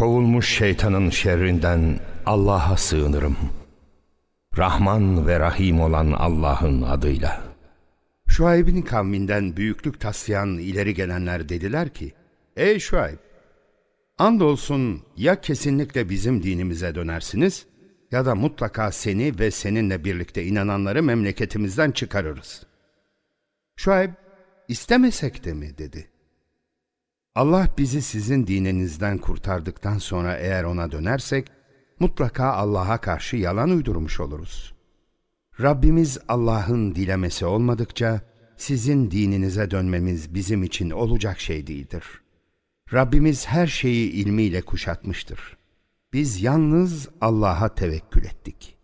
Kovulmuş şeytanın şerrinden Allah'a sığınırım. Rahman ve Rahim olan Allah'ın adıyla. Şuayb'in kavminden büyüklük taslayan ileri gelenler dediler ki, Ey Şuayb! Andolsun ya kesinlikle bizim dinimize dönersiniz ya da mutlaka seni ve seninle birlikte inananları memleketimizden çıkarırız. Şuayb, istemesek de mi dedi. Allah bizi sizin dininizden kurtardıktan sonra eğer ona dönersek, mutlaka Allah'a karşı yalan uydurmuş oluruz. Rabbimiz Allah'ın dilemesi olmadıkça, sizin dininize dönmemiz bizim için olacak şey değildir. Rabbimiz her şeyi ilmiyle kuşatmıştır. Biz yalnız Allah'a tevekkül ettik.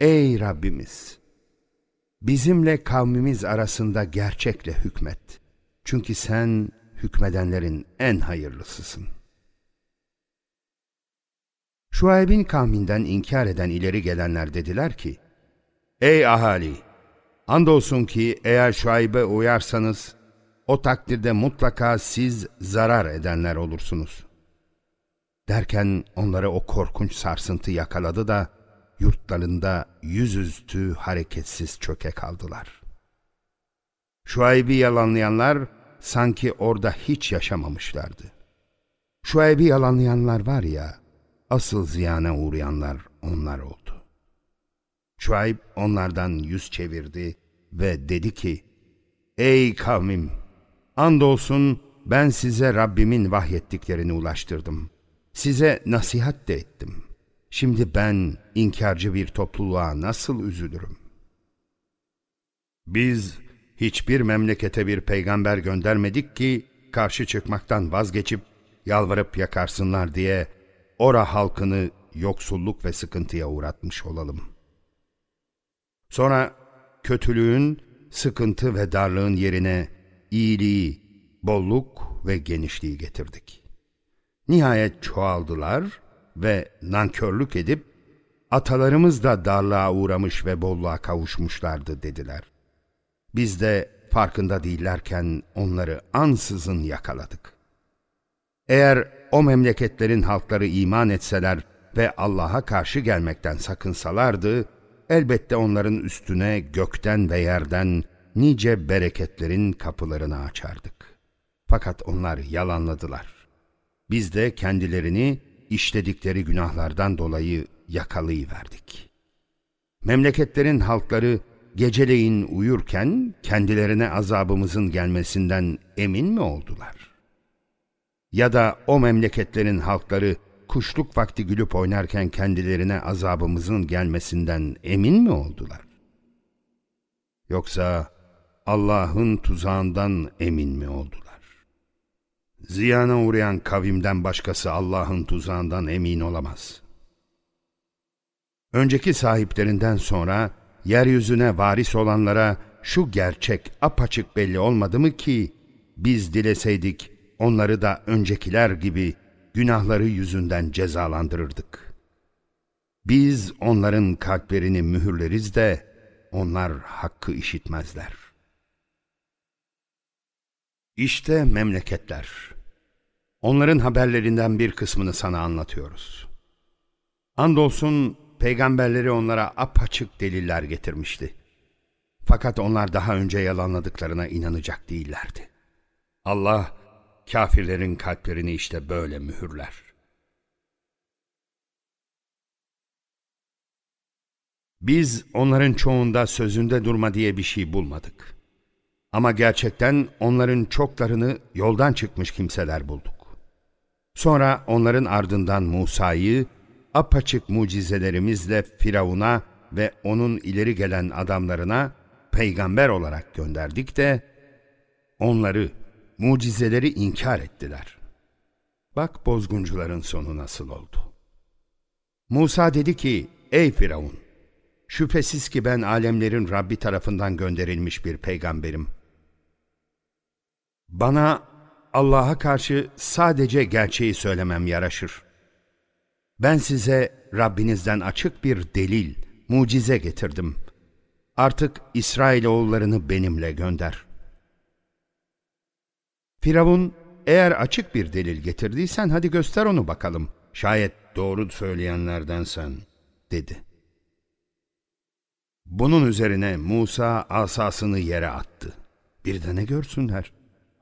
Ey Rabbimiz! Bizimle kavmimiz arasında gerçekle hükmet. Çünkü sen hükmedenlerin en hayırlısısın. Şuayb'in kavminden inkar eden ileri gelenler dediler ki, Ey ahali! Andolsun ki eğer Şuayb'e uyarsanız, o takdirde mutlaka siz zarar edenler olursunuz. Derken onları o korkunç sarsıntı yakaladı da, yurtlarında yüzüstü hareketsiz çöke kaldılar. Şuayb'i yalanlayanlar, sanki orada hiç yaşamamışlardı. Şuayb'i yalanlayanlar var ya, asıl ziyana uğrayanlar onlar oldu. Şuayb onlardan yüz çevirdi ve dedi ki, Ey kavmim! Andolsun ben size Rabbimin vahyettiklerini ulaştırdım. Size nasihat de ettim. Şimdi ben inkarcı bir topluluğa nasıl üzülürüm? Biz hiçbir memlekete bir peygamber göndermedik ki karşı çıkmaktan vazgeçip yalvarıp yakarsınlar diye ora halkını yoksulluk ve sıkıntıya uğratmış olalım. Sonra kötülüğün, sıkıntı ve darlığın yerine iyiliği, bolluk ve genişliği getirdik. Nihayet çoğaldılar ve nankörlük edip atalarımız da darlığa uğramış ve bolluğa kavuşmuşlardı dediler. Biz de farkında değillerken onları ansızın yakaladık. Eğer o memleketlerin halkları iman etseler ve Allah'a karşı gelmekten sakınsalardı, elbette onların üstüne gökten ve yerden nice bereketlerin kapılarını açardık. Fakat onlar yalanladılar. Biz de kendilerini işledikleri günahlardan dolayı yakalayıverdik. Memleketlerin halkları geceleyin uyurken kendilerine azabımızın gelmesinden emin mi oldular? Ya da o memleketlerin halkları kuşluk vakti gülüp oynarken kendilerine azabımızın gelmesinden emin mi oldular? Yoksa Allah'ın tuzağından emin mi oldular? Ziyana uğrayan kavimden başkası Allah'ın tuzağından emin olamaz. Önceki sahiplerinden sonra yeryüzüne varis olanlara şu gerçek apaçık belli olmadı mı ki biz dileseydik onları da öncekiler gibi günahları yüzünden cezalandırırdık. Biz onların kalplerini mühürleriz de onlar hakkı işitmezler. İşte memleketler. Onların haberlerinden bir kısmını sana anlatıyoruz. Andolsun peygamberleri onlara apaçık deliller getirmişti. Fakat onlar daha önce yalanladıklarına inanacak değillerdi. Allah kafirlerin kalplerini işte böyle mühürler. Biz onların çoğunda sözünde durma diye bir şey bulmadık. Ama gerçekten onların çoklarını yoldan çıkmış kimseler bulduk. Sonra onların ardından Musa'yı apaçık mucizelerimizle Firavun'a ve onun ileri gelen adamlarına peygamber olarak gönderdik de onları, mucizeleri inkar ettiler. Bak bozguncuların sonu nasıl oldu. Musa dedi ki, ey Firavun, şüphesiz ki ben alemlerin Rabbi tarafından gönderilmiş bir peygamberim. Bana Allah'a karşı sadece gerçeği söylemem yaraşır. Ben size Rabbinizden açık bir delil, mucize getirdim. Artık İsrailoğullarını benimle gönder. Firavun eğer açık bir delil getirdiysen hadi göster onu bakalım. Şayet doğru söyleyenlerdensen, dedi. Bunun üzerine Musa asasını yere attı. Bir de ne görsünler?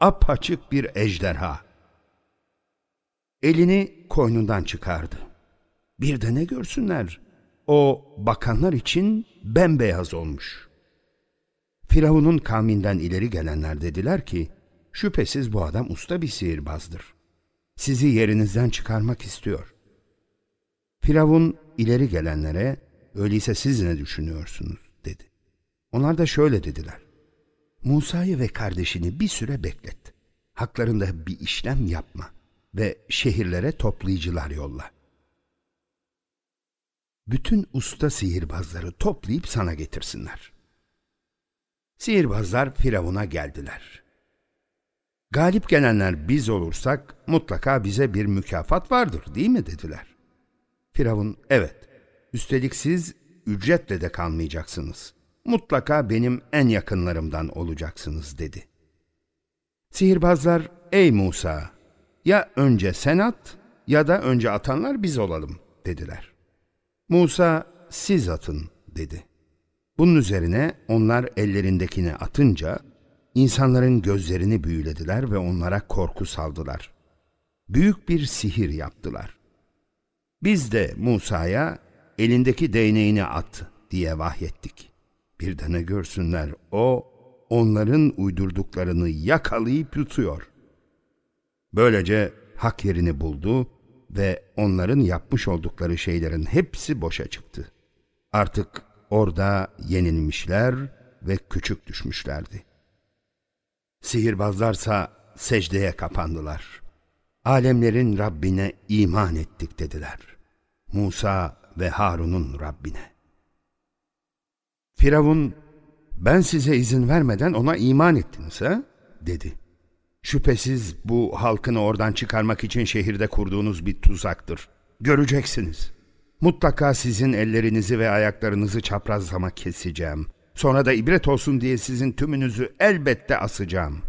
Apaçık bir ejderha. Elini koynundan çıkardı. Bir de ne görsünler? O bakanlar için bembeyaz olmuş. Firavun'un kavminden ileri gelenler dediler ki, şüphesiz bu adam usta bir sihirbazdır. Sizi yerinizden çıkarmak istiyor. Firavun ileri gelenlere, öyleyse siz ne düşünüyorsunuz dedi. Onlar da şöyle dediler. Musa'yı ve kardeşini bir süre beklet. Haklarında bir işlem yapma ve şehirlere toplayıcılar yolla. Bütün usta sihirbazları toplayıp sana getirsinler. Sihirbazlar Firavun'a geldiler. Galip gelenler biz olursak mutlaka bize bir mükafat vardır değil mi dediler. Firavun evet üstelik siz ücretle de kalmayacaksınız. Mutlaka benim en yakınlarımdan olacaksınız dedi. Sihirbazlar ey Musa ya önce sen at ya da önce atanlar biz olalım dediler. Musa siz atın dedi. Bunun üzerine onlar ellerindekini atınca insanların gözlerini büyülediler ve onlara korku saldılar. Büyük bir sihir yaptılar. Biz de Musa'ya elindeki değneğini at diye vahyettik. Bir de ne görsünler o onların uydurduklarını yakalayıp yutuyor. Böylece hak yerini buldu ve onların yapmış oldukları şeylerin hepsi boşa çıktı. Artık orada yenilmişler ve küçük düşmüşlerdi. Sihirbazlarsa secdeye kapandılar. Alemlerin Rabbine iman ettik dediler. Musa ve Harun'un Rabbine. Firavun, ben size izin vermeden ona iman ettiniz ha? dedi. Şüphesiz bu halkını oradan çıkarmak için şehirde kurduğunuz bir tuzaktır. Göreceksiniz. Mutlaka sizin ellerinizi ve ayaklarınızı çaprazlama keseceğim. Sonra da ibret olsun diye sizin tümünüzü elbette asacağım.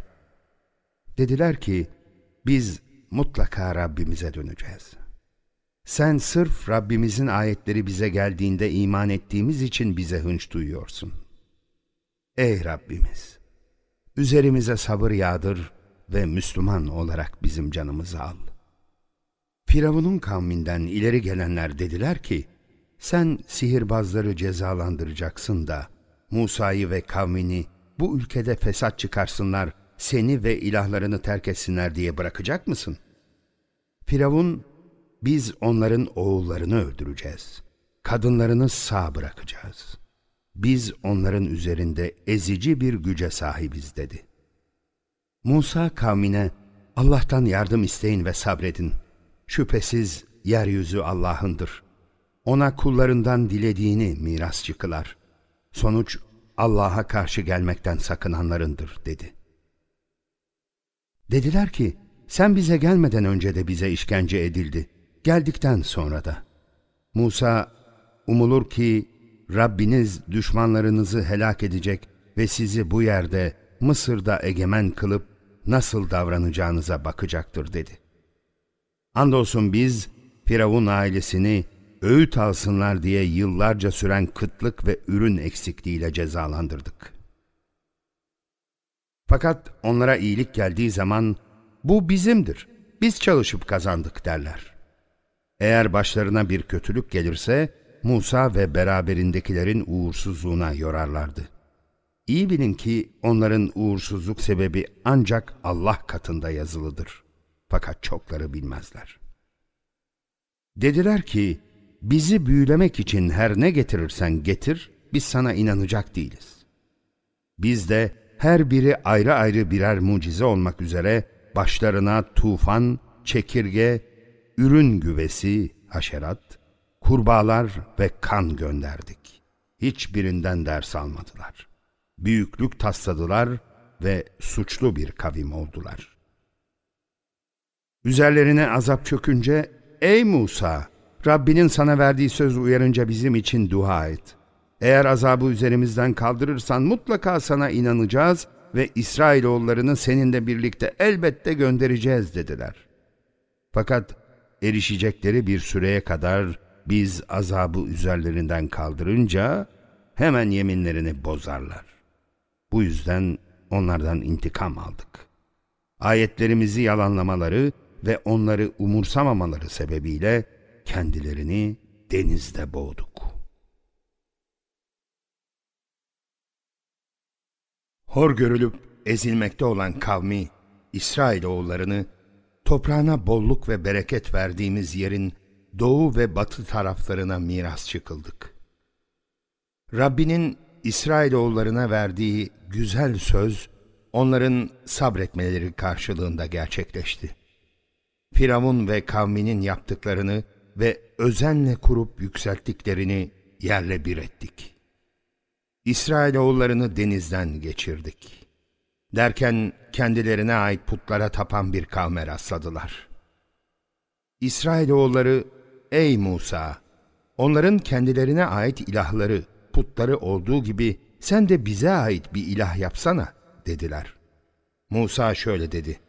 Dediler ki, biz mutlaka Rabbimize döneceğiz. Sen sırf Rabbimizin ayetleri bize geldiğinde iman ettiğimiz için bize hınç duyuyorsun. Ey Rabbimiz! Üzerimize sabır yağdır ve Müslüman olarak bizim canımızı al. Firavun'un kavminden ileri gelenler dediler ki, sen sihirbazları cezalandıracaksın da Musa'yı ve kavmini bu ülkede fesat çıkarsınlar, seni ve ilahlarını terk etsinler diye bırakacak mısın? Firavun, biz onların oğullarını öldüreceğiz. Kadınlarını sağ bırakacağız. Biz onların üzerinde ezici bir güce sahibiz dedi. Musa kavmine Allah'tan yardım isteyin ve sabredin. Şüphesiz yeryüzü Allah'ındır. Ona kullarından dilediğini mirasçı kılar. Sonuç Allah'a karşı gelmekten sakınanlarındır dedi. Dediler ki, sen bize gelmeden önce de bize işkence edildi. Geldikten sonra da. Musa, umulur ki Rabbiniz düşmanlarınızı helak edecek ve sizi bu yerde Mısır'da egemen kılıp nasıl davranacağınıza bakacaktır dedi. Andolsun biz Firavun ailesini öğüt alsınlar diye yıllarca süren kıtlık ve ürün eksikliğiyle cezalandırdık. Fakat onlara iyilik geldiği zaman bu bizimdir, biz çalışıp kazandık derler. Eğer başlarına bir kötülük gelirse Musa ve beraberindekilerin uğursuzluğuna yorarlardı. İyi bilin ki onların uğursuzluk sebebi ancak Allah katında yazılıdır. Fakat çokları bilmezler. Dediler ki, bizi büyülemek için her ne getirirsen getir, biz sana inanacak değiliz. Biz de her biri ayrı ayrı birer mucize olmak üzere başlarına tufan, çekirge, ürün güvesi, haşerat, kurbağalar ve kan gönderdik. Hiçbirinden ders almadılar. Büyüklük tasladılar ve suçlu bir kavim oldular. Üzerlerine azap çökünce, Ey Musa! Rabbinin sana verdiği söz uyarınca bizim için dua et. Eğer azabı üzerimizden kaldırırsan mutlaka sana inanacağız ve İsrailoğullarını seninle birlikte elbette göndereceğiz dediler. Fakat erişecekleri bir süreye kadar biz azabı üzerlerinden kaldırınca hemen yeminlerini bozarlar. Bu yüzden onlardan intikam aldık. Ayetlerimizi yalanlamaları ve onları umursamamaları sebebiyle kendilerini denizde boğduk. Hor görülüp ezilmekte olan kavmi İsrailoğullarını toprağına bolluk ve bereket verdiğimiz yerin doğu ve batı taraflarına miras çıkıldık. Rabbinin İsrailoğullarına verdiği güzel söz onların sabretmeleri karşılığında gerçekleşti. Firavun ve kavminin yaptıklarını ve özenle kurup yükselttiklerini yerle bir ettik. İsrailoğullarını denizden geçirdik. Derken kendilerine ait putlara tapan bir kavme rastladılar. İsrailoğulları, ey Musa! Onların kendilerine ait ilahları, putları olduğu gibi sen de bize ait bir ilah yapsana, dediler. Musa şöyle dedi.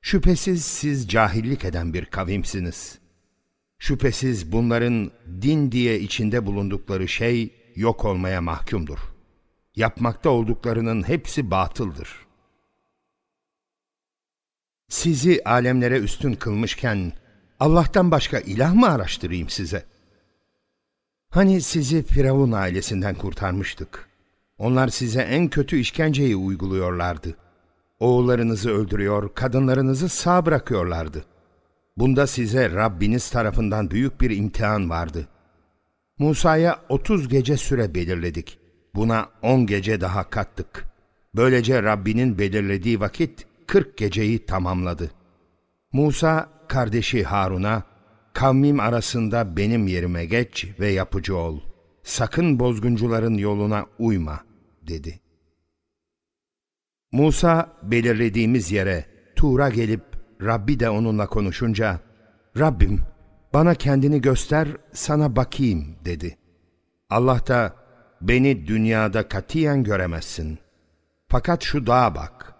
Şüphesiz siz cahillik eden bir kavimsiniz. Şüphesiz bunların din diye içinde bulundukları şey yok olmaya mahkumdur. Yapmakta olduklarının hepsi batıldır. Sizi alemlere üstün kılmışken Allah'tan başka ilah mı araştırayım size? Hani sizi Firavun ailesinden kurtarmıştık. Onlar size en kötü işkenceyi uyguluyorlardı. Oğullarınızı öldürüyor, kadınlarınızı sağ bırakıyorlardı. Bunda size Rabbiniz tarafından büyük bir imtihan vardı. Musa'ya otuz gece süre belirledik. Buna on gece daha kattık. Böylece Rabbinin belirlediği vakit kırk geceyi tamamladı. Musa kardeşi Harun'a, kavmim arasında benim yerime geç ve yapıcı ol. Sakın bozguncuların yoluna uyma, dedi. Musa belirlediğimiz yere Tur'a gelip Rabbi de onunla konuşunca, Rabbim bana kendini göster sana bakayım dedi. Allah da beni dünyada katiyen göremezsin. Fakat şu dağa bak.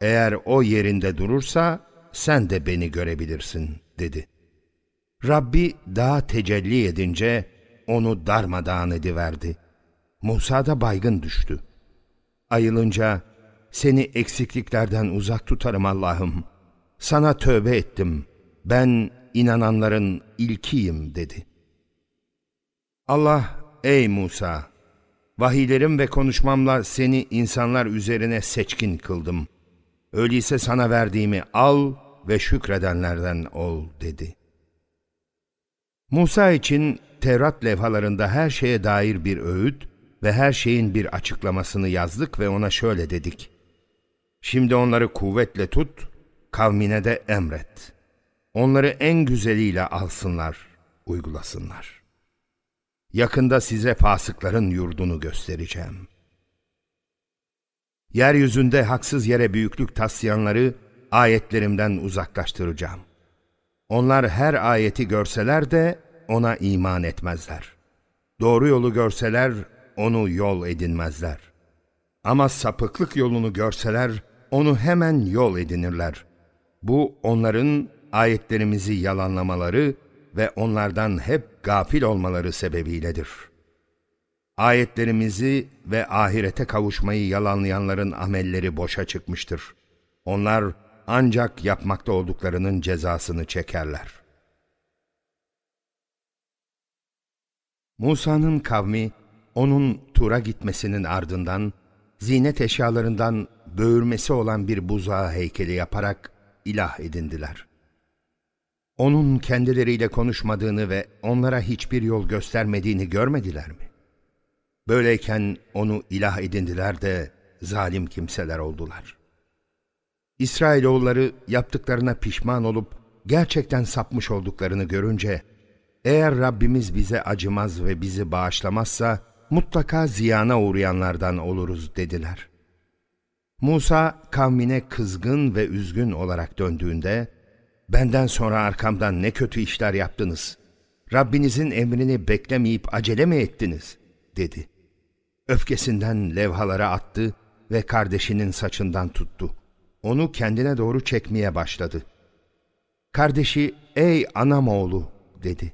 Eğer o yerinde durursa sen de beni görebilirsin dedi. Rabbi dağa tecelli edince onu darmadağın ediverdi. Musa da baygın düştü. Ayılınca seni eksikliklerden uzak tutarım Allah'ım. Sana tövbe ettim. Ben inananların ilkiyim dedi. Allah, ey Musa! Vahiylerim ve konuşmamla seni insanlar üzerine seçkin kıldım. Öyleyse sana verdiğimi al ve şükredenlerden ol dedi. Musa için Tevrat levhalarında her şeye dair bir öğüt ve her şeyin bir açıklamasını yazdık ve ona şöyle dedik. Şimdi onları kuvvetle tut, kavmine de emret. Onları en güzeliyle alsınlar, uygulasınlar. Yakında size fasıkların yurdunu göstereceğim. Yeryüzünde haksız yere büyüklük taslayanları ayetlerimden uzaklaştıracağım. Onlar her ayeti görseler de ona iman etmezler. Doğru yolu görseler onu yol edinmezler. Ama sapıklık yolunu görseler onu hemen yol edinirler. Bu onların ayetlerimizi yalanlamaları ve onlardan hep gafil olmaları sebebiyledir. Ayetlerimizi ve ahirete kavuşmayı yalanlayanların amelleri boşa çıkmıştır. Onlar ancak yapmakta olduklarının cezasını çekerler. Musa'nın kavmi onun Tur'a gitmesinin ardından zinet eşyalarından böğürmesi olan bir buzağı heykeli yaparak ilah edindiler. Onun kendileriyle konuşmadığını ve onlara hiçbir yol göstermediğini görmediler mi? Böyleyken onu ilah edindiler de zalim kimseler oldular. İsrailoğulları yaptıklarına pişman olup gerçekten sapmış olduklarını görünce, eğer Rabbimiz bize acımaz ve bizi bağışlamazsa mutlaka ziyana uğrayanlardan oluruz dediler. Musa kavmine kızgın ve üzgün olarak döndüğünde, benden sonra arkamdan ne kötü işler yaptınız. Rabbinizin emrini beklemeyip acele mi ettiniz? dedi. Öfkesinden levhalara attı ve kardeşinin saçından tuttu. Onu kendine doğru çekmeye başladı. Kardeşi, ''Ey anam oğlu'' dedi.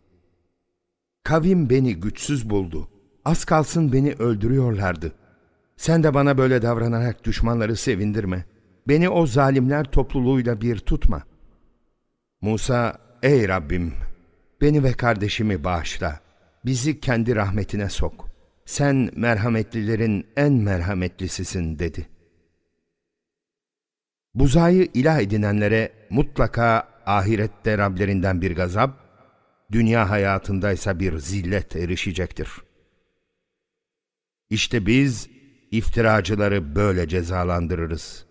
''Kavim beni güçsüz buldu. Az kalsın beni öldürüyorlardı. Sen de bana böyle davranarak düşmanları sevindirme. Beni o zalimler topluluğuyla bir tutma.'' Musa, ''Ey Rabbim, beni ve kardeşimi bağışla. Bizi kendi rahmetine sok. Sen merhametlilerin en merhametlisisin.'' dedi. Buzayı ilah edinenlere mutlaka ahirette Rablerinden bir gazap, dünya hayatındaysa bir zillet erişecektir. İşte biz iftiracıları böyle cezalandırırız.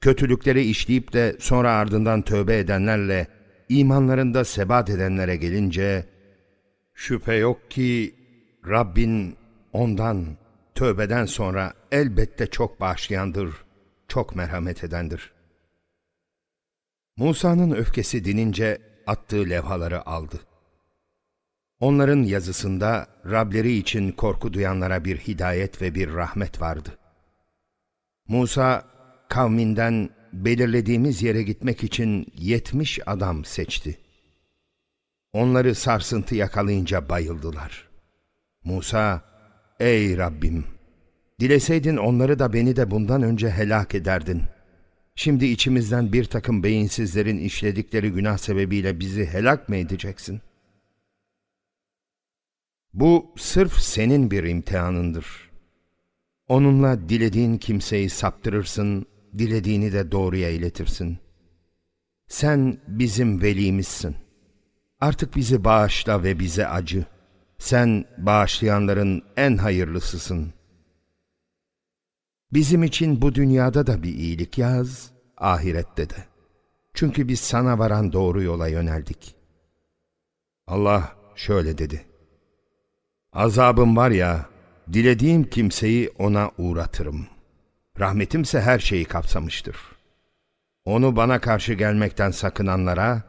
Kötülükleri işleyip de sonra ardından tövbe edenlerle imanlarında sebat edenlere gelince, şüphe yok ki Rabbin ondan tövbeden sonra elbette çok bağışlayandır, çok merhamet edendir. Musa'nın öfkesi dinince attığı levhaları aldı. Onların yazısında Rableri için korku duyanlara bir hidayet ve bir rahmet vardı. Musa kavminden belirlediğimiz yere gitmek için yetmiş adam seçti. Onları sarsıntı yakalayınca bayıldılar. Musa, ''Ey Rabbim, dileseydin onları da beni de bundan önce helak ederdin. Şimdi içimizden bir takım beyinsizlerin işledikleri günah sebebiyle bizi helak mı edeceksin?'' Bu sırf senin bir imtihanındır. Onunla dilediğin kimseyi saptırırsın, dilediğini de doğruya iletirsin. Sen bizim velimizsin. Artık bizi bağışla ve bize acı. Sen bağışlayanların en hayırlısısın. Bizim için bu dünyada da bir iyilik yaz, ahirette de. Çünkü biz sana varan doğru yola yöneldik. Allah şöyle dedi. Azabım var ya, dilediğim kimseyi ona uğratırım. Rahmetimse her şeyi kapsamıştır. Onu bana karşı gelmekten sakınanlara,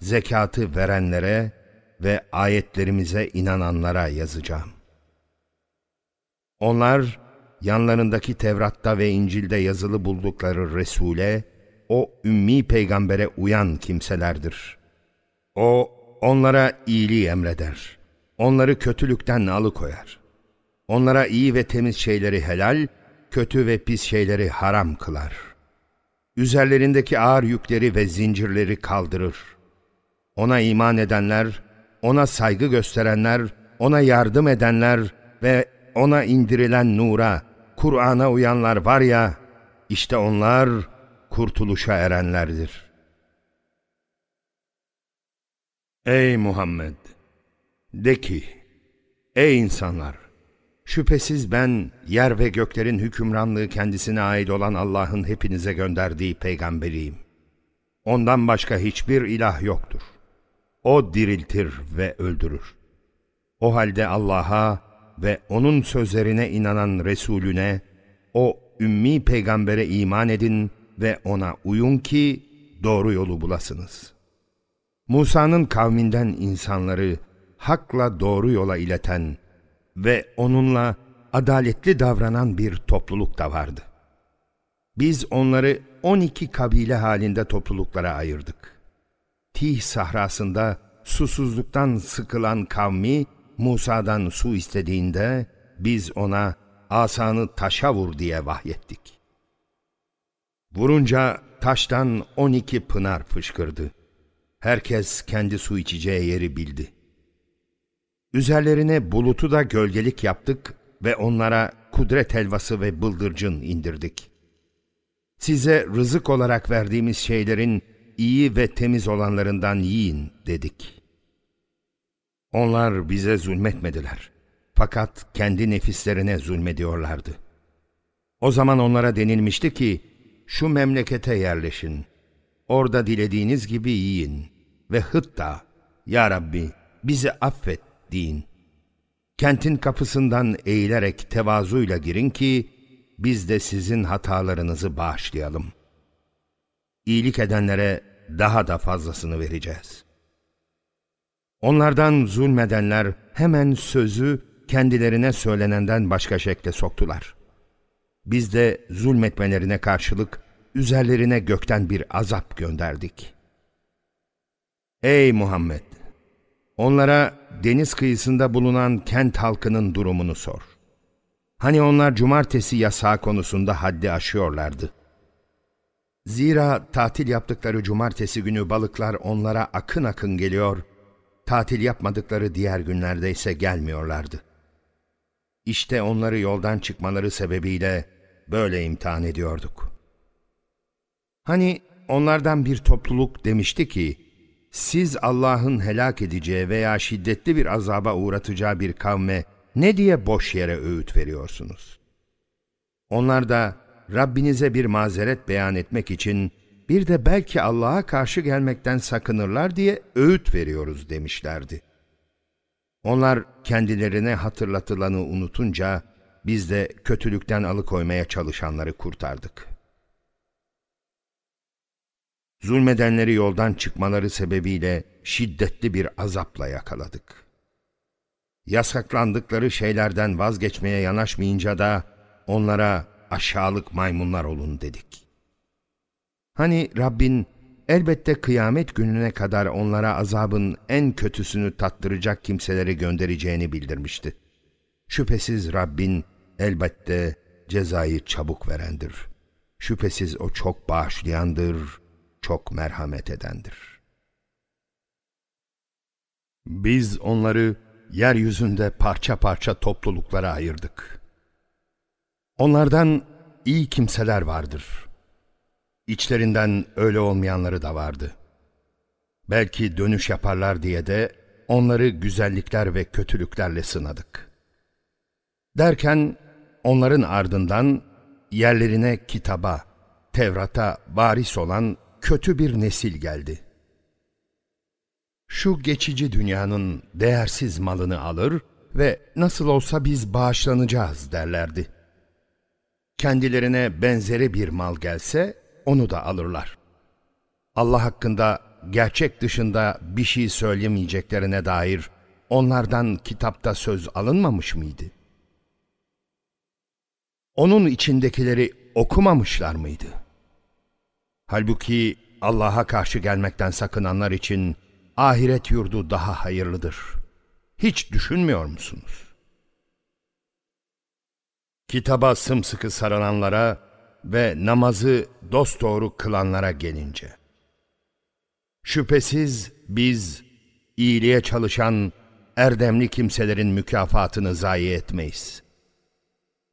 zekatı verenlere ve ayetlerimize inananlara yazacağım. Onlar, yanlarındaki Tevrat'ta ve İncil'de yazılı buldukları Resul'e, o ümmi peygambere uyan kimselerdir. O, onlara iyiliği emreder.'' onları kötülükten alıkoyar. Onlara iyi ve temiz şeyleri helal, kötü ve pis şeyleri haram kılar. Üzerlerindeki ağır yükleri ve zincirleri kaldırır. Ona iman edenler, ona saygı gösterenler, ona yardım edenler ve ona indirilen nura, Kur'an'a uyanlar var ya, işte onlar kurtuluşa erenlerdir. Ey Muhammed! De ki, ey insanlar! Şüphesiz ben yer ve göklerin hükümranlığı kendisine ait olan Allah'ın hepinize gönderdiği peygamberiyim. Ondan başka hiçbir ilah yoktur. O diriltir ve öldürür. O halde Allah'a ve O'nun sözlerine inanan Resulüne, o ümmi peygambere iman edin ve ona uyun ki doğru yolu bulasınız. Musa'nın kavminden insanları, hakla doğru yola ileten ve onunla adaletli davranan bir topluluk da vardı. Biz onları 12 kabile halinde topluluklara ayırdık. Tih sahrasında susuzluktan sıkılan kavmi Musa'dan su istediğinde biz ona asanı taşa vur diye vahyettik. Vurunca taştan 12 pınar fışkırdı. Herkes kendi su içeceği yeri bildi.'' Üzerlerine bulutu da gölgelik yaptık ve onlara kudret helvası ve bıldırcın indirdik. Size rızık olarak verdiğimiz şeylerin iyi ve temiz olanlarından yiyin dedik. Onlar bize zulmetmediler. Fakat kendi nefislerine zulmediyorlardı. O zaman onlara denilmişti ki, şu memlekete yerleşin. Orada dilediğiniz gibi yiyin. Ve hıtta, Ya Rabbi bizi affet deyin. Kentin kapısından eğilerek tevazuyla girin ki biz de sizin hatalarınızı bağışlayalım. İyilik edenlere daha da fazlasını vereceğiz. Onlardan zulmedenler hemen sözü kendilerine söylenenden başka şekle soktular. Biz de zulmetmelerine karşılık üzerlerine gökten bir azap gönderdik. Ey Muhammed! Onlara deniz kıyısında bulunan kent halkının durumunu sor. Hani onlar cumartesi yasağı konusunda haddi aşıyorlardı. Zira tatil yaptıkları cumartesi günü balıklar onlara akın akın geliyor, tatil yapmadıkları diğer günlerde ise gelmiyorlardı. İşte onları yoldan çıkmaları sebebiyle böyle imtihan ediyorduk. Hani onlardan bir topluluk demişti ki, siz Allah'ın helak edeceği veya şiddetli bir azaba uğratacağı bir kavme ne diye boş yere öğüt veriyorsunuz? Onlar da Rabbinize bir mazeret beyan etmek için bir de belki Allah'a karşı gelmekten sakınırlar diye öğüt veriyoruz demişlerdi. Onlar kendilerine hatırlatılanı unutunca biz de kötülükten alıkoymaya çalışanları kurtardık. Zulmedenleri yoldan çıkmaları sebebiyle şiddetli bir azapla yakaladık. Yasaklandıkları şeylerden vazgeçmeye yanaşmayınca da onlara aşağılık maymunlar olun dedik. Hani Rabbin elbette kıyamet gününe kadar onlara azabın en kötüsünü tattıracak kimseleri göndereceğini bildirmişti. Şüphesiz Rabbin elbette cezayı çabuk verendir. Şüphesiz o çok bağışlayandır, çok merhamet edendir. Biz onları yeryüzünde parça parça topluluklara ayırdık. Onlardan iyi kimseler vardır. İçlerinden öyle olmayanları da vardı. Belki dönüş yaparlar diye de onları güzellikler ve kötülüklerle sınadık. Derken onların ardından yerlerine kitaba, Tevrat'a varis olan kötü bir nesil geldi. Şu geçici dünyanın değersiz malını alır ve nasıl olsa biz bağışlanacağız derlerdi. Kendilerine benzeri bir mal gelse onu da alırlar. Allah hakkında gerçek dışında bir şey söylemeyeceklerine dair onlardan kitapta söz alınmamış mıydı? Onun içindekileri okumamışlar mıydı? Halbuki Allah'a karşı gelmekten sakınanlar için ahiret yurdu daha hayırlıdır. Hiç düşünmüyor musunuz? Kitaba sımsıkı sarılanlara ve namazı dosdoğru kılanlara gelince. Şüphesiz biz iyiliğe çalışan erdemli kimselerin mükafatını zayi etmeyiz.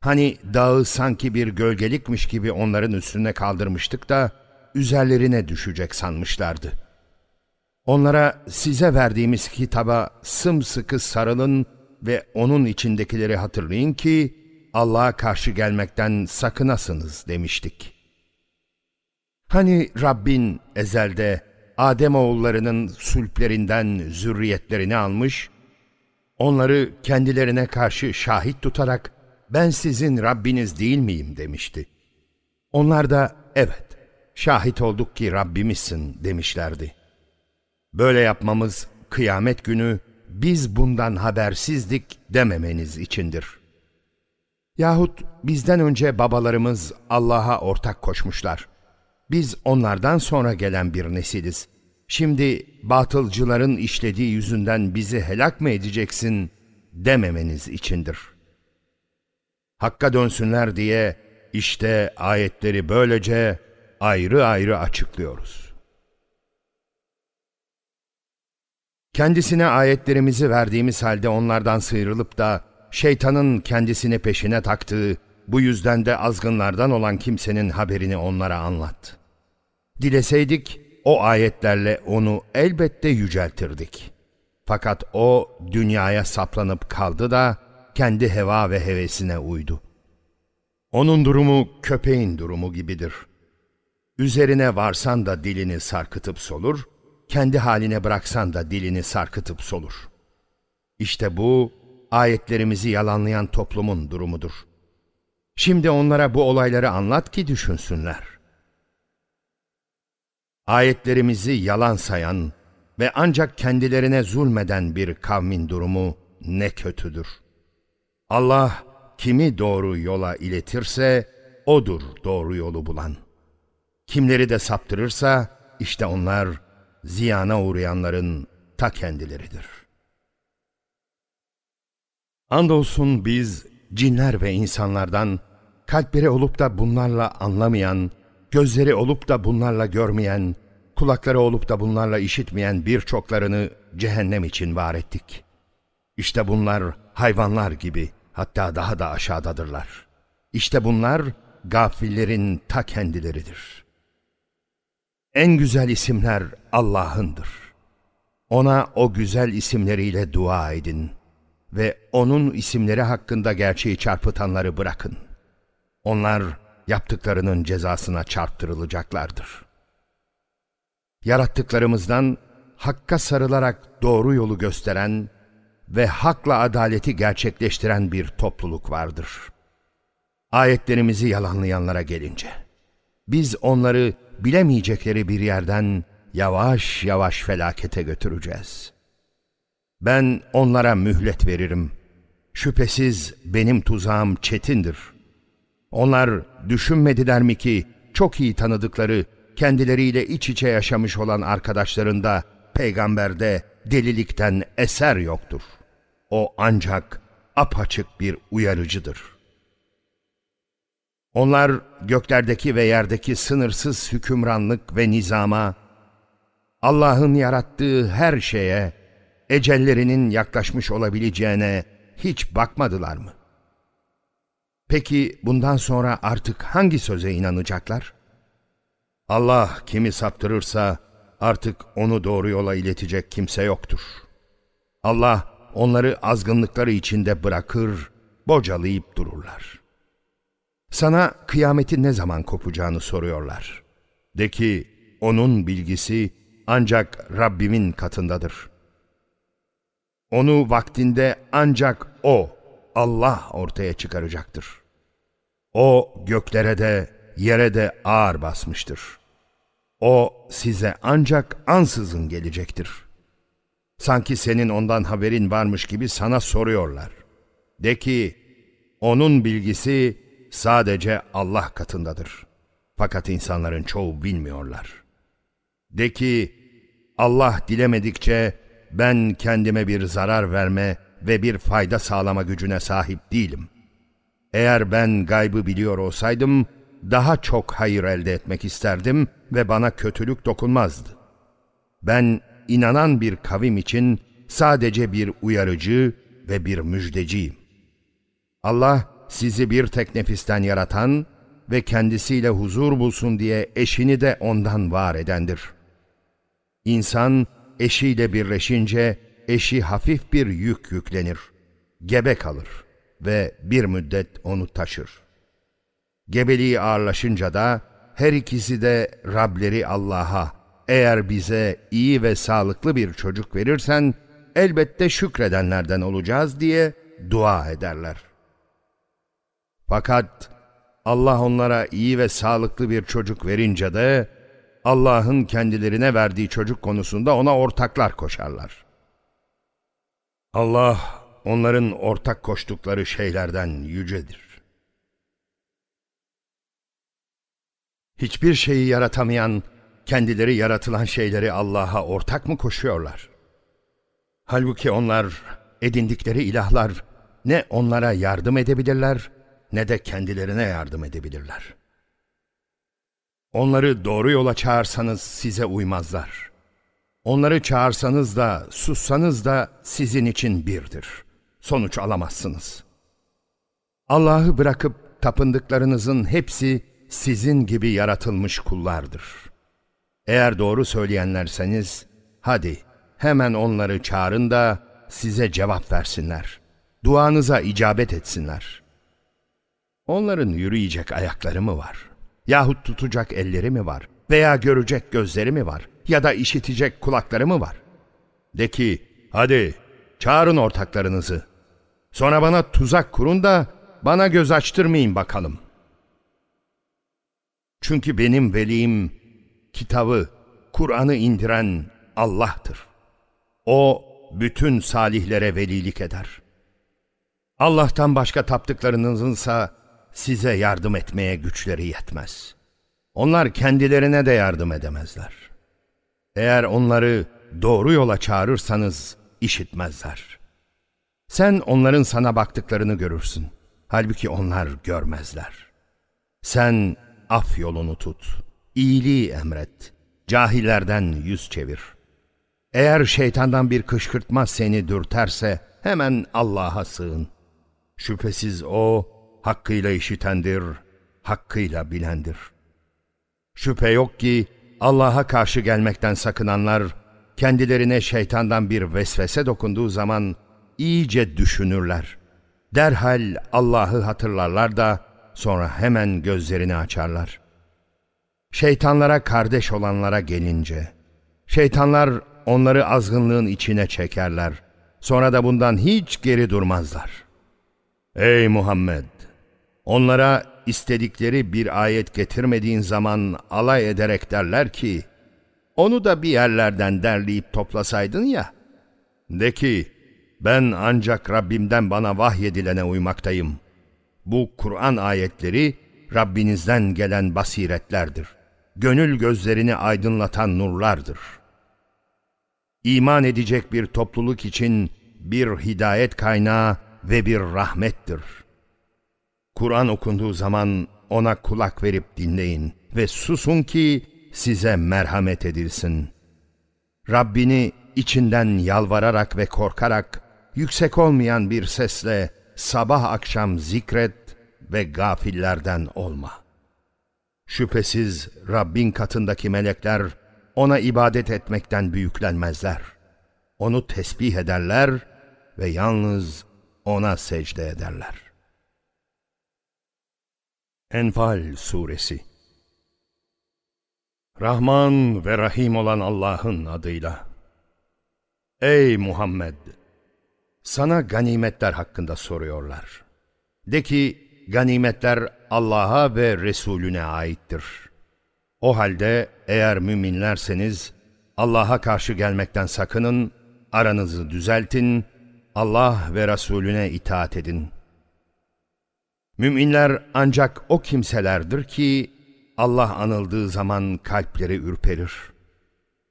Hani dağı sanki bir gölgelikmiş gibi onların üstüne kaldırmıştık da üzerlerine düşecek sanmışlardı. Onlara size verdiğimiz kitaba sımsıkı sarılın ve onun içindekileri hatırlayın ki Allah'a karşı gelmekten sakınasınız demiştik. Hani Rabbin ezelde Adem oğullarının sulplerinden zürriyetlerini almış, onları kendilerine karşı şahit tutarak ben sizin Rabbiniz değil miyim demişti. Onlar da evet şahit olduk ki Rabbimizsin demişlerdi. Böyle yapmamız kıyamet günü biz bundan habersizdik dememeniz içindir.'' Yahut bizden önce babalarımız Allah'a ortak koşmuşlar. Biz onlardan sonra gelen bir nesiliz. Şimdi batılcıların işlediği yüzünden bizi helak mı edeceksin dememeniz içindir. Hakka dönsünler diye işte ayetleri böylece ayrı ayrı açıklıyoruz. Kendisine ayetlerimizi verdiğimiz halde onlardan sıyrılıp da şeytanın kendisini peşine taktığı, bu yüzden de azgınlardan olan kimsenin haberini onlara anlat. Dileseydik, o ayetlerle onu elbette yüceltirdik. Fakat o dünyaya saplanıp kaldı da kendi heva ve hevesine uydu. Onun durumu köpeğin durumu gibidir. Üzerine varsan da dilini sarkıtıp solur, kendi haline bıraksan da dilini sarkıtıp solur. İşte bu ayetlerimizi yalanlayan toplumun durumudur. Şimdi onlara bu olayları anlat ki düşünsünler. Ayetlerimizi yalan sayan ve ancak kendilerine zulmeden bir kavmin durumu ne kötüdür. Allah kimi doğru yola iletirse O'dur doğru yolu bulan. Kimleri de saptırırsa işte onlar ziyana uğrayanların ta kendileridir. Andolsun biz cinler ve insanlardan kalpleri olup da bunlarla anlamayan, gözleri olup da bunlarla görmeyen, kulakları olup da bunlarla işitmeyen birçoklarını cehennem için var ettik. İşte bunlar hayvanlar gibi hatta daha da aşağıdadırlar. İşte bunlar gafillerin ta kendileridir. En güzel isimler Allah'ındır. Ona o güzel isimleriyle dua edin ve O'nun isimleri hakkında gerçeği çarpıtanları bırakın. Onlar yaptıklarının cezasına çarptırılacaklardır. Yarattıklarımızdan Hakk'a sarılarak doğru yolu gösteren ve hakla adaleti gerçekleştiren bir topluluk vardır. Ayetlerimizi yalanlayanlara gelince, biz onları bilemeyecekleri bir yerden yavaş yavaş felakete götüreceğiz. Ben onlara mühlet veririm. Şüphesiz benim tuzağım çetindir. Onlar düşünmediler mi ki çok iyi tanıdıkları, kendileriyle iç içe yaşamış olan arkadaşlarında, peygamberde delilikten eser yoktur. O ancak apaçık bir uyarıcıdır. Onlar göklerdeki ve yerdeki sınırsız hükümranlık ve nizama, Allah'ın yarattığı her şeye, ecellerinin yaklaşmış olabileceğine hiç bakmadılar mı? Peki bundan sonra artık hangi söze inanacaklar? Allah kimi saptırırsa artık onu doğru yola iletecek kimse yoktur. Allah onları azgınlıkları içinde bırakır, bocalayıp dururlar. Sana kıyametin ne zaman kopacağını soruyorlar. De ki, onun bilgisi ancak Rabbimin katındadır. Onu vaktinde ancak O, Allah ortaya çıkaracaktır. O göklere de yere de ağır basmıştır. O size ancak ansızın gelecektir. Sanki senin ondan haberin varmış gibi sana soruyorlar. De ki, onun bilgisi sadece Allah katındadır. Fakat insanların çoğu bilmiyorlar. De ki, Allah dilemedikçe ben kendime bir zarar verme ve bir fayda sağlama gücüne sahip değilim. Eğer ben gaybı biliyor olsaydım, daha çok hayır elde etmek isterdim ve bana kötülük dokunmazdı. Ben inanan bir kavim için sadece bir uyarıcı ve bir müjdeciyim. Allah sizi bir tek nefisten yaratan ve kendisiyle huzur bulsun diye eşini de ondan var edendir. İnsan eşiyle birleşince eşi hafif bir yük yüklenir, gebe kalır ve bir müddet onu taşır. Gebeliği ağırlaşınca da her ikisi de Rableri Allah'a eğer bize iyi ve sağlıklı bir çocuk verirsen elbette şükredenlerden olacağız diye dua ederler. Fakat Allah onlara iyi ve sağlıklı bir çocuk verince de Allah'ın kendilerine verdiği çocuk konusunda ona ortaklar koşarlar. Allah onların ortak koştukları şeylerden yücedir. Hiçbir şeyi yaratamayan, kendileri yaratılan şeyleri Allah'a ortak mı koşuyorlar? Halbuki onlar edindikleri ilahlar ne onlara yardım edebilirler ne de kendilerine yardım edebilirler. Onları doğru yola çağırsanız size uymazlar. Onları çağırsanız da sussanız da sizin için birdir. Sonuç alamazsınız. Allah'ı bırakıp tapındıklarınızın hepsi sizin gibi yaratılmış kullardır. Eğer doğru söyleyenlerseniz, hadi hemen onları çağırın da size cevap versinler. Duanıza icabet etsinler. Onların yürüyecek ayakları mı var? Yahut tutacak elleri mi var? Veya görecek gözleri mi var? Ya da işitecek kulakları mı var? De ki, hadi çağırın ortaklarınızı. Sonra bana tuzak kurun da bana göz açtırmayın bakalım.'' Çünkü benim velim, kitabı, Kur'an'ı indiren Allah'tır. O, bütün salihlere velilik eder. Allah'tan başka taptıklarınızınsa size yardım etmeye güçleri yetmez. Onlar kendilerine de yardım edemezler. Eğer onları doğru yola çağırırsanız işitmezler. Sen onların sana baktıklarını görürsün. Halbuki onlar görmezler. Sen af yolunu tut, iyiliği emret, cahillerden yüz çevir. Eğer şeytandan bir kışkırtma seni dürterse hemen Allah'a sığın. Şüphesiz O hakkıyla işitendir, hakkıyla bilendir. Şüphe yok ki Allah'a karşı gelmekten sakınanlar kendilerine şeytandan bir vesvese dokunduğu zaman iyice düşünürler. Derhal Allah'ı hatırlarlar da sonra hemen gözlerini açarlar. Şeytanlara kardeş olanlara gelince, şeytanlar onları azgınlığın içine çekerler. Sonra da bundan hiç geri durmazlar. Ey Muhammed! Onlara istedikleri bir ayet getirmediğin zaman alay ederek derler ki, onu da bir yerlerden derleyip toplasaydın ya. De ki, ben ancak Rabbimden bana vahyedilene uymaktayım. Bu Kur'an ayetleri Rabbinizden gelen basiretlerdir. Gönül gözlerini aydınlatan nurlardır. İman edecek bir topluluk için bir hidayet kaynağı ve bir rahmettir. Kur'an okunduğu zaman ona kulak verip dinleyin ve susun ki size merhamet edilsin. Rabbini içinden yalvararak ve korkarak yüksek olmayan bir sesle sabah akşam zikret ve gafillerden olma. Şüphesiz Rabbin katındaki melekler ona ibadet etmekten büyüklenmezler. Onu tesbih ederler ve yalnız ona secde ederler. Enfal Suresi Rahman ve Rahim olan Allah'ın adıyla. Ey Muhammed! Sana ganimetler hakkında soruyorlar. De ki, ganimetler Allah'a ve Resulüne aittir. O halde eğer müminlerseniz, Allah'a karşı gelmekten sakının, aranızı düzeltin, Allah ve Resulüne itaat edin. Müminler ancak o kimselerdir ki, Allah anıldığı zaman kalpleri ürperir.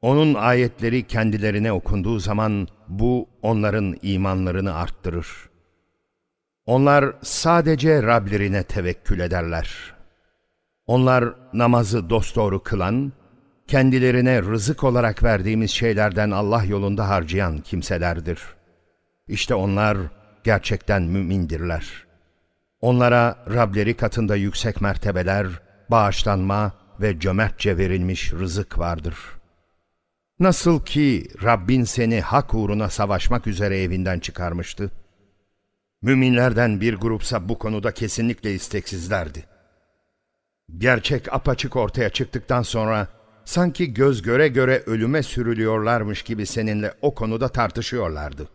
Onun ayetleri kendilerine okunduğu zaman bu onların imanlarını arttırır. Onlar sadece Rablerine tevekkül ederler. Onlar namazı dosdoğru kılan, kendilerine rızık olarak verdiğimiz şeylerden Allah yolunda harcayan kimselerdir. İşte onlar gerçekten mümindirler. Onlara Rableri katında yüksek mertebeler, bağışlanma ve cömertçe verilmiş rızık vardır. Nasıl ki Rabbin seni hak uğruna savaşmak üzere evinden çıkarmıştı. Müminlerden bir grupsa bu konuda kesinlikle isteksizlerdi. Gerçek apaçık ortaya çıktıktan sonra sanki göz göre göre ölüme sürülüyorlarmış gibi seninle o konuda tartışıyorlardı.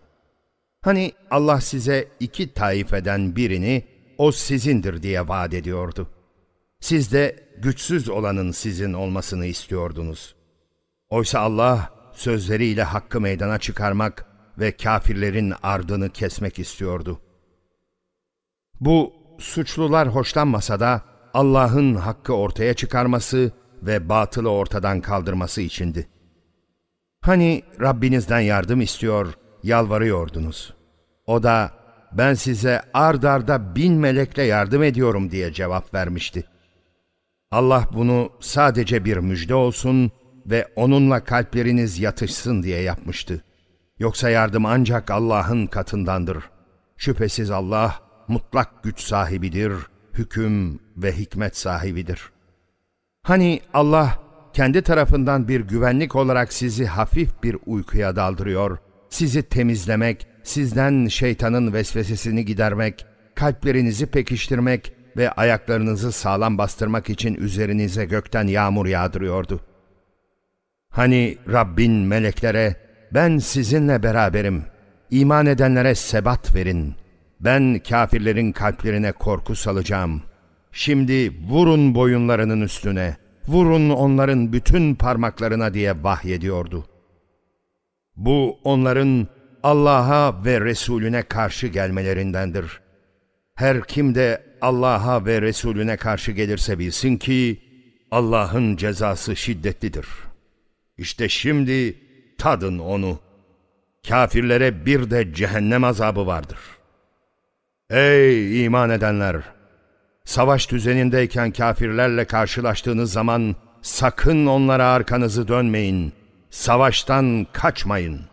Hani Allah size iki taifeden birini o sizindir diye vaat ediyordu. Siz de güçsüz olanın sizin olmasını istiyordunuz. Oysa Allah sözleriyle hakkı meydana çıkarmak ve kafirlerin ardını kesmek istiyordu. Bu suçlular hoşlanmasa da Allah'ın hakkı ortaya çıkarması ve batılı ortadan kaldırması içindi. Hani Rabbinizden yardım istiyor, yalvarıyordunuz. O da ben size ard arda bin melekle yardım ediyorum diye cevap vermişti. Allah bunu sadece bir müjde olsun ve onunla kalpleriniz yatışsın diye yapmıştı. Yoksa yardım ancak Allah'ın katındandır. Şüphesiz Allah mutlak güç sahibidir, hüküm ve hikmet sahibidir. Hani Allah kendi tarafından bir güvenlik olarak sizi hafif bir uykuya daldırıyor, sizi temizlemek, sizden şeytanın vesvesesini gidermek, kalplerinizi pekiştirmek ve ayaklarınızı sağlam bastırmak için üzerinize gökten yağmur yağdırıyordu. Hani Rabbin meleklere, ben sizinle beraberim, iman edenlere sebat verin, ben kafirlerin kalplerine korku salacağım. Şimdi vurun boyunlarının üstüne, vurun onların bütün parmaklarına diye vahyediyordu. Bu onların Allah'a ve Resulüne karşı gelmelerindendir. Her kim de Allah'a ve Resulüne karşı gelirse bilsin ki Allah'ın cezası şiddetlidir. İşte şimdi tadın onu. Kafirlere bir de cehennem azabı vardır. Ey iman edenler! Savaş düzenindeyken kafirlerle karşılaştığınız zaman sakın onlara arkanızı dönmeyin. Savaştan kaçmayın.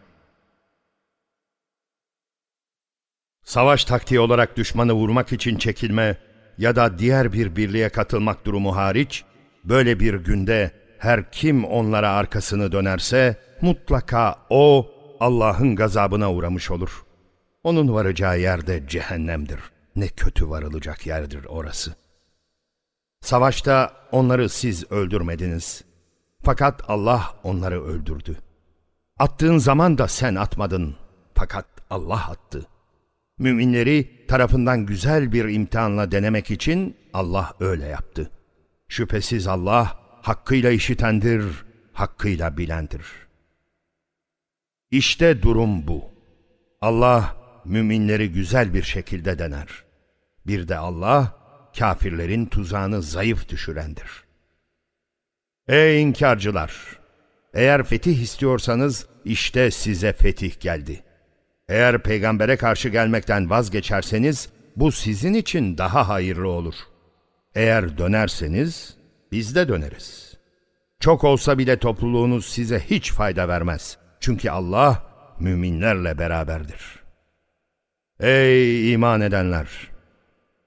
Savaş taktiği olarak düşmanı vurmak için çekilme ya da diğer bir birliğe katılmak durumu hariç, böyle bir günde her kim onlara arkasını dönerse mutlaka o Allah'ın gazabına uğramış olur. Onun varacağı yerde cehennemdir. Ne kötü varılacak yerdir orası. Savaşta onları siz öldürmediniz. Fakat Allah onları öldürdü. Attığın zaman da sen atmadın. Fakat Allah attı. Müminleri tarafından güzel bir imtihanla denemek için Allah öyle yaptı. Şüphesiz Allah hakkıyla işitendir, hakkıyla bilendir. İşte durum bu. Allah müminleri güzel bir şekilde dener. Bir de Allah kafirlerin tuzağını zayıf düşürendir. Ey inkarcılar! Eğer fetih istiyorsanız işte size fetih geldi. Eğer peygambere karşı gelmekten vazgeçerseniz bu sizin için daha hayırlı olur. Eğer dönerseniz biz de döneriz. Çok olsa bile topluluğunuz size hiç fayda vermez. Çünkü Allah müminlerle beraberdir. Ey iman edenler!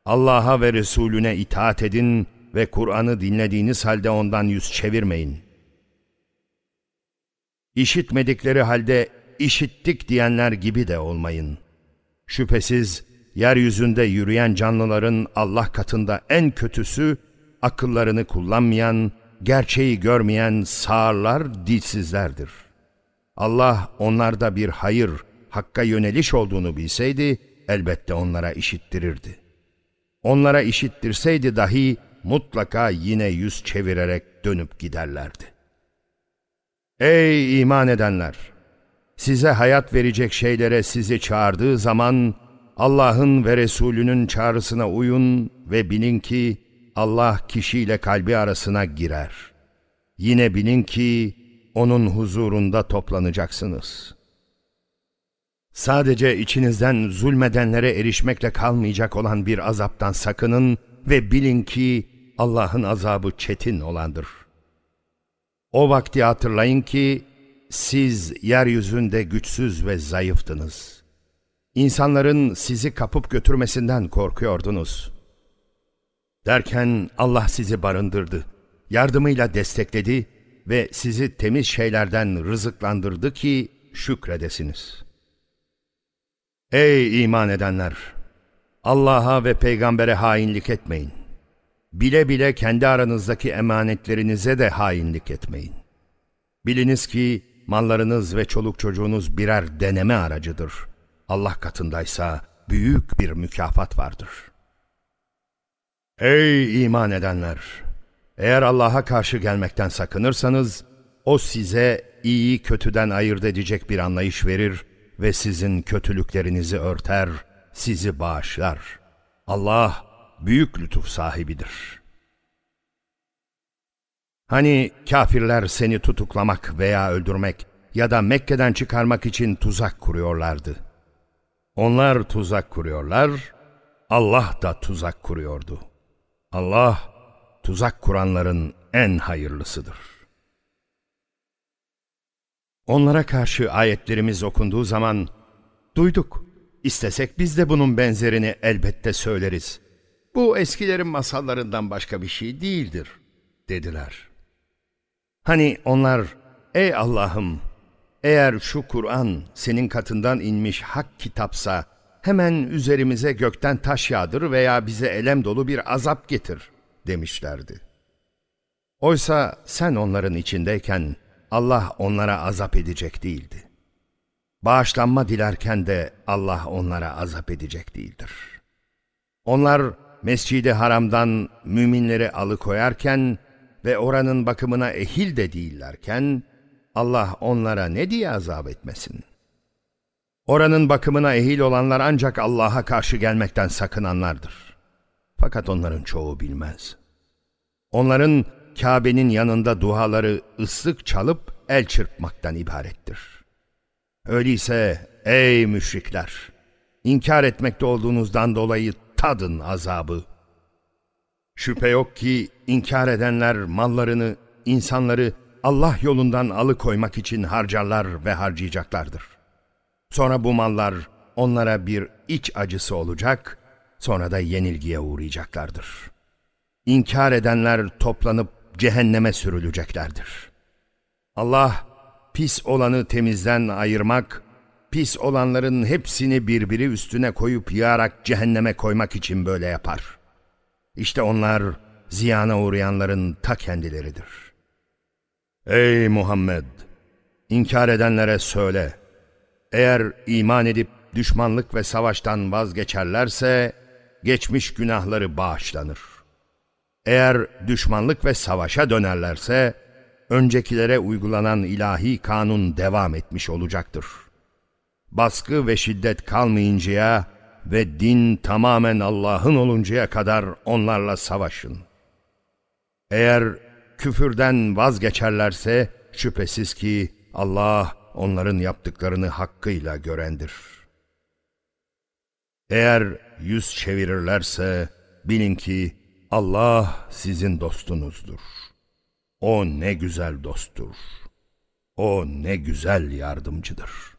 Allah'a ve Resulüne itaat edin ve Kur'an'ı dinlediğiniz halde ondan yüz çevirmeyin. İşitmedikleri halde işittik diyenler gibi de olmayın. Şüphesiz yeryüzünde yürüyen canlıların Allah katında en kötüsü akıllarını kullanmayan, gerçeği görmeyen sağırlar, dilsizlerdir. Allah onlarda bir hayır, hakka yöneliş olduğunu bilseydi elbette onlara işittirirdi. Onlara işittirseydi dahi mutlaka yine yüz çevirerek dönüp giderlerdi. Ey iman edenler! Size hayat verecek şeylere sizi çağırdığı zaman Allah'ın ve Resulünün çağrısına uyun ve bilin ki Allah kişiyle kalbi arasına girer. Yine bilin ki onun huzurunda toplanacaksınız. Sadece içinizden zulmedenlere erişmekle kalmayacak olan bir azaptan sakının ve bilin ki Allah'ın azabı çetin olandır. O vakti hatırlayın ki siz yeryüzünde güçsüz ve zayıftınız. İnsanların sizi kapıp götürmesinden korkuyordunuz. Derken Allah sizi barındırdı, yardımıyla destekledi ve sizi temiz şeylerden rızıklandırdı ki şükredesiniz. Ey iman edenler! Allah'a ve peygambere hainlik etmeyin. Bile bile kendi aranızdaki emanetlerinize de hainlik etmeyin. Biliniz ki mallarınız ve çoluk çocuğunuz birer deneme aracıdır. Allah katındaysa büyük bir mükafat vardır. Ey iman edenler! Eğer Allah'a karşı gelmekten sakınırsanız, O size iyi kötüden ayırt edecek bir anlayış verir ve sizin kötülüklerinizi örter, sizi bağışlar. Allah büyük lütuf sahibidir. Hani kafirler seni tutuklamak veya öldürmek ya da Mekke'den çıkarmak için tuzak kuruyorlardı. Onlar tuzak kuruyorlar, Allah da tuzak kuruyordu. Allah tuzak kuranların en hayırlısıdır. Onlara karşı ayetlerimiz okunduğu zaman, duyduk, istesek biz de bunun benzerini elbette söyleriz. Bu eskilerin masallarından başka bir şey değildir, dediler. Hani onlar, ey Allah'ım, eğer şu Kur'an senin katından inmiş hak kitapsa, hemen üzerimize gökten taş yağdır veya bize elem dolu bir azap getir demişlerdi. Oysa sen onların içindeyken Allah onlara azap edecek değildi. Bağışlanma dilerken de Allah onlara azap edecek değildir. Onlar Mescid-i Haram'dan müminleri alıkoyarken ve oranın bakımına ehil de değillerken Allah onlara ne diye azap etmesin? Oranın bakımına ehil olanlar ancak Allah'a karşı gelmekten sakınanlardır. Fakat onların çoğu bilmez. Onların Kabe'nin yanında duaları ıslık çalıp el çırpmaktan ibarettir. Öyleyse ey müşrikler! inkar etmekte olduğunuzdan dolayı tadın azabı. Şüphe yok ki inkar edenler mallarını, insanları Allah yolundan alıkoymak için harcarlar ve harcayacaklardır. Sonra bu mallar onlara bir iç acısı olacak, sonra da yenilgiye uğrayacaklardır. İnkar edenler toplanıp cehenneme sürüleceklerdir. Allah pis olanı temizden ayırmak, pis olanların hepsini birbiri üstüne koyup yağarak cehenneme koymak için böyle yapar. İşte onlar ziyana uğrayanların ta kendileridir. Ey Muhammed! İnkar edenlere söyle, eğer iman edip düşmanlık ve savaştan vazgeçerlerse, geçmiş günahları bağışlanır. Eğer düşmanlık ve savaşa dönerlerse, öncekilere uygulanan ilahi kanun devam etmiş olacaktır. Baskı ve şiddet kalmayıncaya ve din tamamen Allah'ın oluncaya kadar onlarla savaşın. Eğer küfürden vazgeçerlerse şüphesiz ki Allah onların yaptıklarını hakkıyla görendir. Eğer yüz çevirirlerse bilin ki Allah sizin dostunuzdur. O ne güzel dosttur. O ne güzel yardımcıdır.''